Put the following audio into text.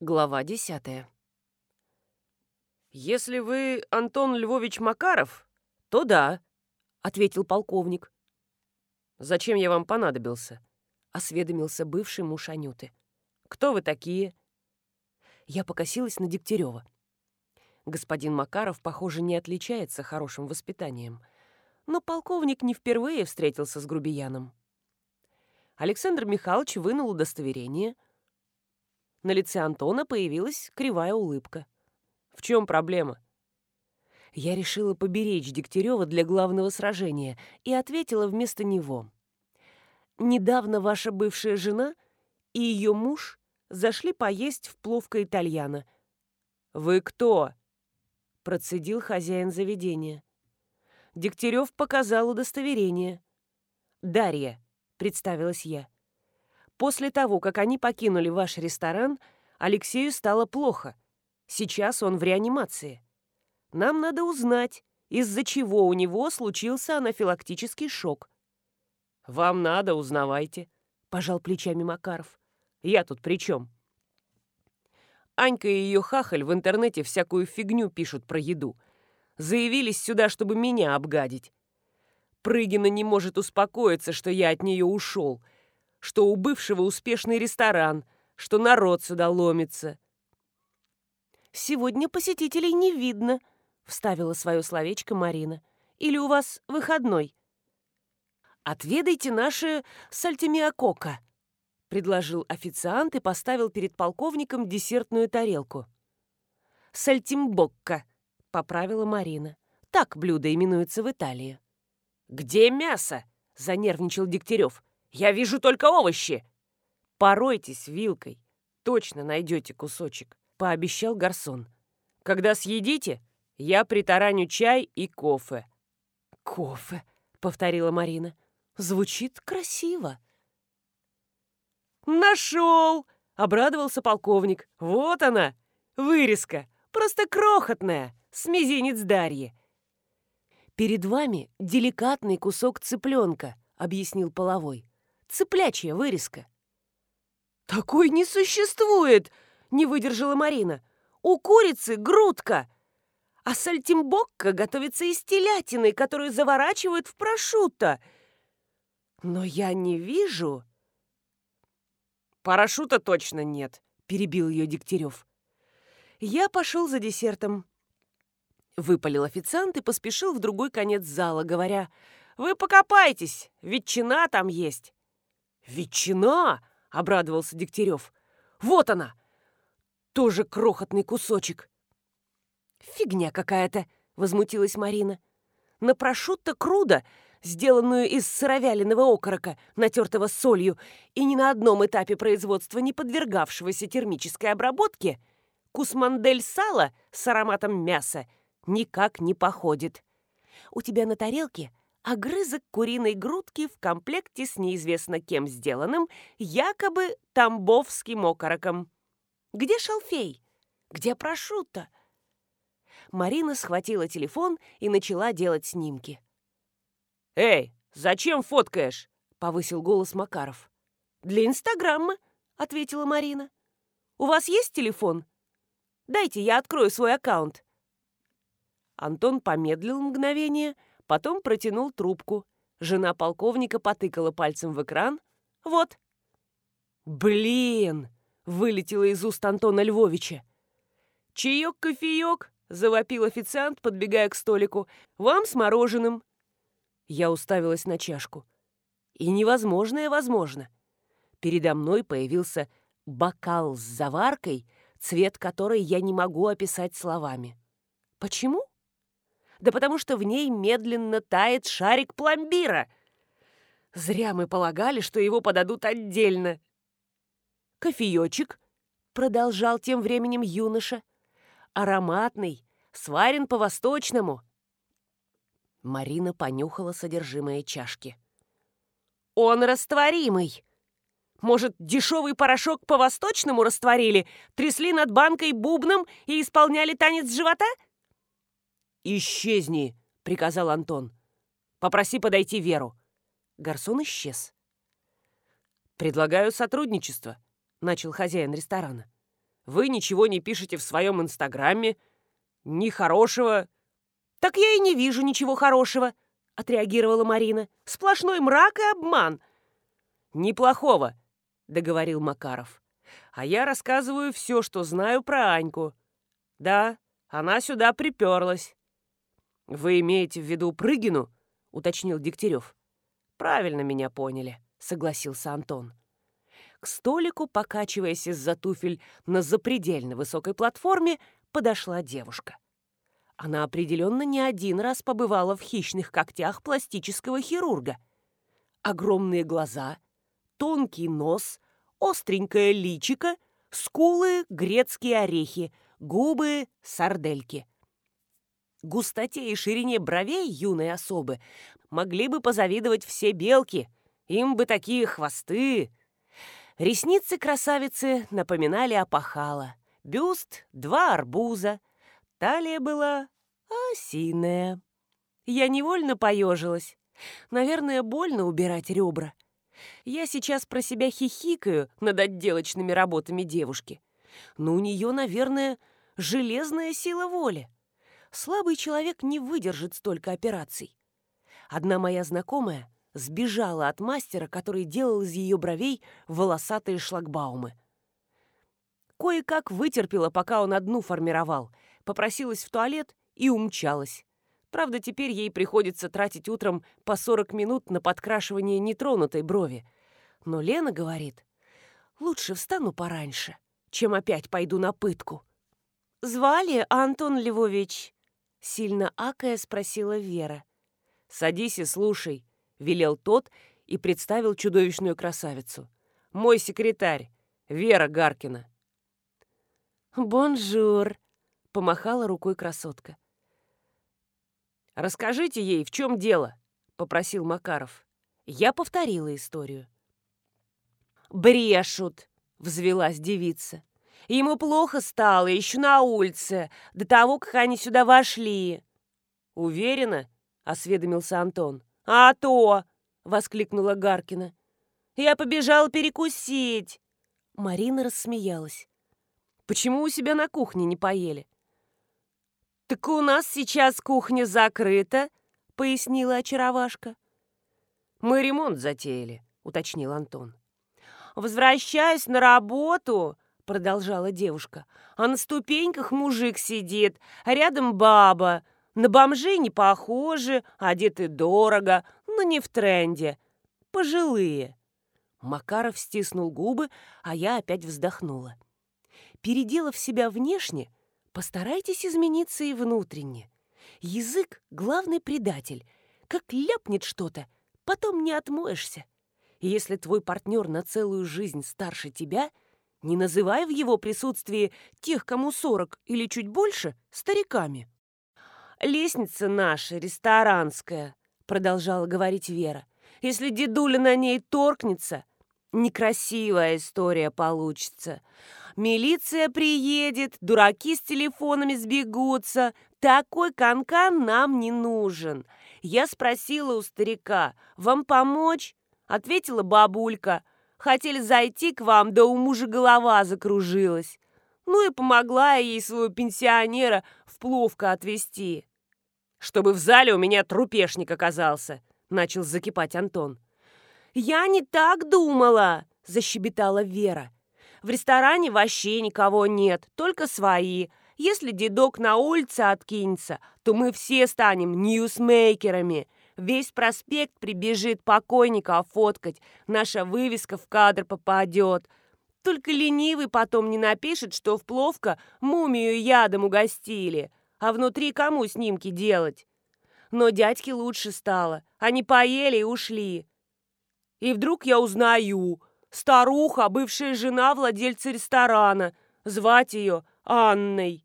Глава десятая. «Если вы Антон Львович Макаров, то да», — ответил полковник. «Зачем я вам понадобился?» — осведомился бывший муж Анюты. «Кто вы такие?» Я покосилась на Дегтярева. Господин Макаров, похоже, не отличается хорошим воспитанием. Но полковник не впервые встретился с грубияном. Александр Михайлович вынул удостоверение. На лице Антона появилась кривая улыбка. «В чем проблема?» Я решила поберечь Дегтярева для главного сражения и ответила вместо него. «Недавно ваша бывшая жена и ее муж зашли поесть в пловка итальяна». «Вы кто?» – процедил хозяин заведения. Дегтярев показал удостоверение. «Дарья», — представилась я. «После того, как они покинули ваш ресторан, Алексею стало плохо. Сейчас он в реанимации. Нам надо узнать, из-за чего у него случился анафилактический шок». «Вам надо, узнавайте», — пожал плечами Макаров. «Я тут при чем?» Анька и ее хахаль в интернете всякую фигню пишут про еду — Заявились сюда, чтобы меня обгадить. Прыгина не может успокоиться, что я от нее ушел, что у бывшего успешный ресторан, что народ сюда ломится. «Сегодня посетителей не видно», — вставила свое словечко Марина. «Или у вас выходной?» «Отведайте наше сальтимиокока», — предложил официант и поставил перед полковником десертную тарелку. «Сальтимбокка», поправила Марина. Так блюдо именуется в Италии. «Где мясо?» — занервничал Дегтярев. «Я вижу только овощи!» «Поройтесь вилкой. Точно найдете кусочек», — пообещал Гарсон. «Когда съедите, я притараню чай и кофе». «Кофе», — повторила Марина. «Звучит красиво». «Нашел!» — обрадовался полковник. «Вот она, вырезка, просто крохотная с мизинец Дарьи. «Перед вами деликатный кусок цыпленка», — объяснил половой. «Цыплячья вырезка». «Такой не существует!» — не выдержала Марина. «У курицы грудка, а сальтимбокка готовится из телятины, которую заворачивают в прошутто. Но я не вижу...» «Парашюта точно нет», — перебил ее Дегтярев. Я пошел за десертом. Выпалил официант и поспешил в другой конец зала, говоря, «Вы покопайтесь, ветчина там есть». «Ветчина?» — обрадовался Дегтярев. «Вот она! Тоже крохотный кусочек». «Фигня какая-то!» — возмутилась Марина. «На прошутто круда, сделанную из сыровяленого окорока, натертого солью, и ни на одном этапе производства не подвергавшегося термической обработке, кусмандель сала с ароматом мяса — никак не походит. У тебя на тарелке огрызок куриной грудки в комплекте с неизвестно кем сделанным, якобы тамбовским окороком. Где шалфей? Где прошутто? Марина схватила телефон и начала делать снимки. «Эй, зачем фоткаешь?» — повысил голос Макаров. «Для Инстаграма», — ответила Марина. «У вас есть телефон? Дайте, я открою свой аккаунт». Антон помедлил мгновение, потом протянул трубку. Жена полковника потыкала пальцем в экран. «Вот». «Блин!» — вылетело из уст Антона Львовича. «Чаек, кофеек!» — завопил официант, подбегая к столику. «Вам с мороженым!» Я уставилась на чашку. И невозможное возможно. Передо мной появился бокал с заваркой, цвет которой я не могу описать словами. Почему? Да потому что в ней медленно тает шарик пломбира. Зря мы полагали, что его подадут отдельно. Кофеечек, продолжал тем временем юноша, ароматный, сварен по-восточному. Марина понюхала содержимое чашки. «Он растворимый!» Может, дешевый порошок по-восточному растворили, трясли над банкой бубном и исполняли танец живота? «Исчезни!» — приказал Антон. «Попроси подойти Веру». Гарсон исчез. «Предлагаю сотрудничество», — начал хозяин ресторана. Вы ничего не пишете в своем инстаграме. Ни хорошего. Так я и не вижу ничего хорошего, отреагировала Марина. Сплошной мрак и обман. Неплохого, договорил Макаров. А я рассказываю все, что знаю про Аньку. Да, она сюда приперлась. Вы имеете в виду Прыгину? уточнил Дегтярев. Правильно меня поняли, согласился Антон. К столику, покачиваясь из-за туфель на запредельно высокой платформе, подошла девушка. Она определенно не один раз побывала в хищных когтях пластического хирурга. Огромные глаза, тонкий нос, остренькое личико, скулы — грецкие орехи, губы — сардельки. Густоте и ширине бровей юной особы могли бы позавидовать все белки. Им бы такие хвосты, Ресницы красавицы напоминали опахала. Бюст — два арбуза. Талия была осиная. Я невольно поежилась. Наверное, больно убирать ребра. Я сейчас про себя хихикаю над отделочными работами девушки. Но у нее, наверное, железная сила воли. Слабый человек не выдержит столько операций. Одна моя знакомая сбежала от мастера, который делал из ее бровей волосатые шлагбаумы. Кое-как вытерпела, пока он одну формировал, попросилась в туалет и умчалась. Правда, теперь ей приходится тратить утром по 40 минут на подкрашивание нетронутой брови. Но Лена говорит, лучше встану пораньше, чем опять пойду на пытку. «Звали Антон Львович?» Сильно акая спросила Вера. «Садись и слушай», — велел тот и представил чудовищную красавицу. «Мой секретарь, Вера Гаркина». «Бонжур», — помахала рукой красотка. «Расскажите ей, в чем дело?» — попросил Макаров. Я повторила историю. «Брешут!» — взвелась девица. «Ему плохо стало, еще на улице, до того, как они сюда вошли». «Уверена?» — осведомился Антон. «А то!» — воскликнула Гаркина. «Я побежала перекусить!» Марина рассмеялась. «Почему у себя на кухне не поели?» «Так у нас сейчас кухня закрыта», — пояснила очаровашка. «Мы ремонт затеяли», — уточнил Антон. «Возвращаюсь на работу», — продолжала девушка. «А на ступеньках мужик сидит, а рядом баба. На бомжей не похожи, одеты дорого, но не в тренде. Пожилые. Макаров стиснул губы, а я опять вздохнула. Переделав себя внешне, постарайтесь измениться и внутренне. Язык — главный предатель. Как ляпнет что-то, потом не отмоешься. Если твой партнер на целую жизнь старше тебя, не называй в его присутствии тех, кому сорок или чуть больше, стариками. «Лестница наша, ресторанская», — продолжала говорить Вера. «Если дедуля на ней торкнется, некрасивая история получится. Милиция приедет, дураки с телефонами сбегутся. Такой канкан нам не нужен. Я спросила у старика, вам помочь? Ответила бабулька. Хотели зайти к вам, да у мужа голова закружилась. Ну и помогла я ей своего пенсионера в пловко отвезти. «Чтобы в зале у меня трупешник оказался», — начал закипать Антон. «Я не так думала», — защебетала Вера. «В ресторане вообще никого нет, только свои. Если дедок на улице откинется, то мы все станем ньюсмейкерами. Весь проспект прибежит покойника офоткать, наша вывеска в кадр попадет. Только ленивый потом не напишет, что в Пловка мумию ядом угостили. А внутри кому снимки делать? Но дядьке лучше стало. Они поели и ушли. И вдруг я узнаю. Старуха, бывшая жена владельца ресторана. Звать ее Анной.